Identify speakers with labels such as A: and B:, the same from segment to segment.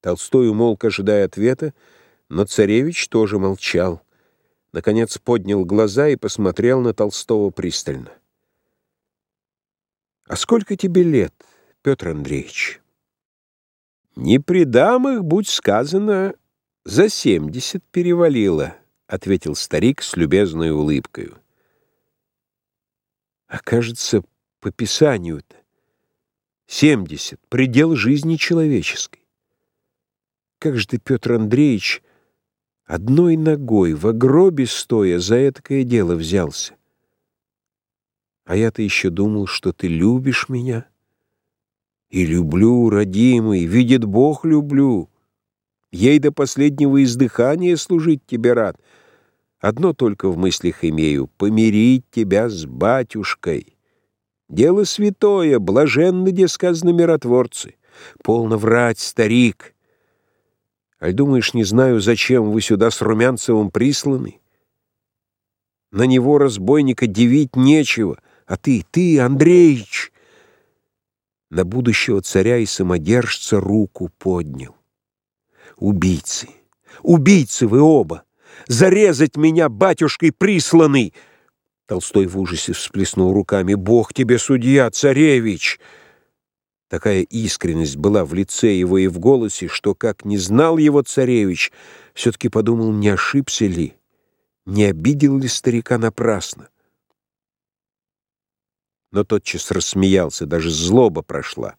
A: Толстой умолк, ожидая ответа, но царевич тоже молчал. Наконец поднял глаза и посмотрел на Толстого пристально. «А сколько тебе лет, Петр Андреевич?» «Не при дамах, будь сказано, за семьдесят перевалило», — ответил старик с любезной улыбкой. «А кажется, по Писанию-то семьдесят — предел жизни человеческой. Как же ты, Петр Андреевич, одной ногой в гробе стоя за этакое дело взялся? А я-то еще думал, что ты любишь меня. И люблю, родимый, видит Бог, люблю. Ей до последнего издыхания служить тебе рад. Одно только в мыслях имею — помирить тебя с батюшкой. Дело святое, блаженны, где сказано миротворцы. Полно врать, старик. Аль думаешь, не знаю, зачем вы сюда с Румянцевым присланы? На него, разбойника, дивить нечего, а ты, ты, Андреич, на будущего царя и самодержца руку поднял. Убийцы, убийцы вы оба! Зарезать меня, батюшкой присланный! Толстой в ужасе всплеснул руками. «Бог тебе судья, царевич!» Такая искренность была в лице его и в голосе, что, как не знал его царевич, все-таки подумал, не ошибся ли, не обидел ли старика напрасно. Но тотчас рассмеялся, даже злоба прошла.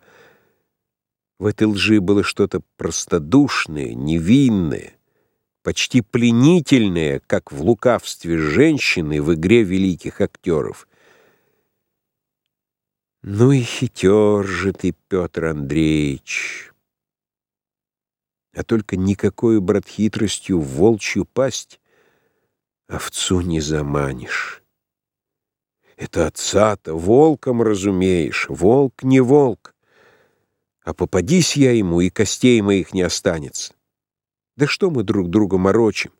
A: В этой лжи было что-то простодушное, невинное, почти пленительное, как в лукавстве женщины в игре великих актеров. Ну и хитер же ты, Петр Андреевич. А только никакой, брат, хитростью в волчью пасть овцу не заманишь. Это отца-то волком разумеешь, волк не волк. А попадись я ему, и костей моих не останется. Да что мы друг друга морочим?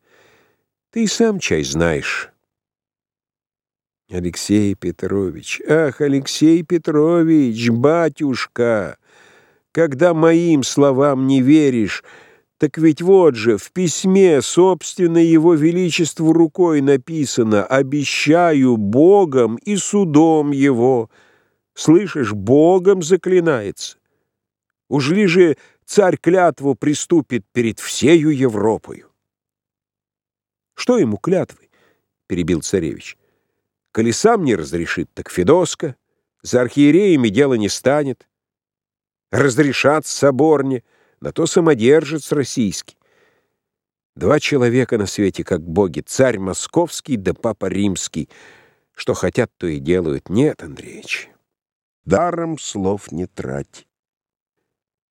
A: Ты и сам чай знаешь». Алексей Петрович, ах, Алексей Петрович, батюшка, когда моим словам не веришь, так ведь вот же в письме собственно его величеству рукой написано «Обещаю Богом и судом его». Слышишь, Богом заклинается. Уж ли же царь клятву приступит перед всею Европою? Что ему клятвы? перебил царевич. Коли сам не разрешит, так Федоска. За архиереями дело не станет. Разрешат соборне, на то самодержец российский. Два человека на свете, как боги, царь московский да папа римский. Что хотят, то и делают. Нет, Андреевич, даром слов не трать.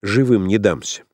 A: Живым не дамся.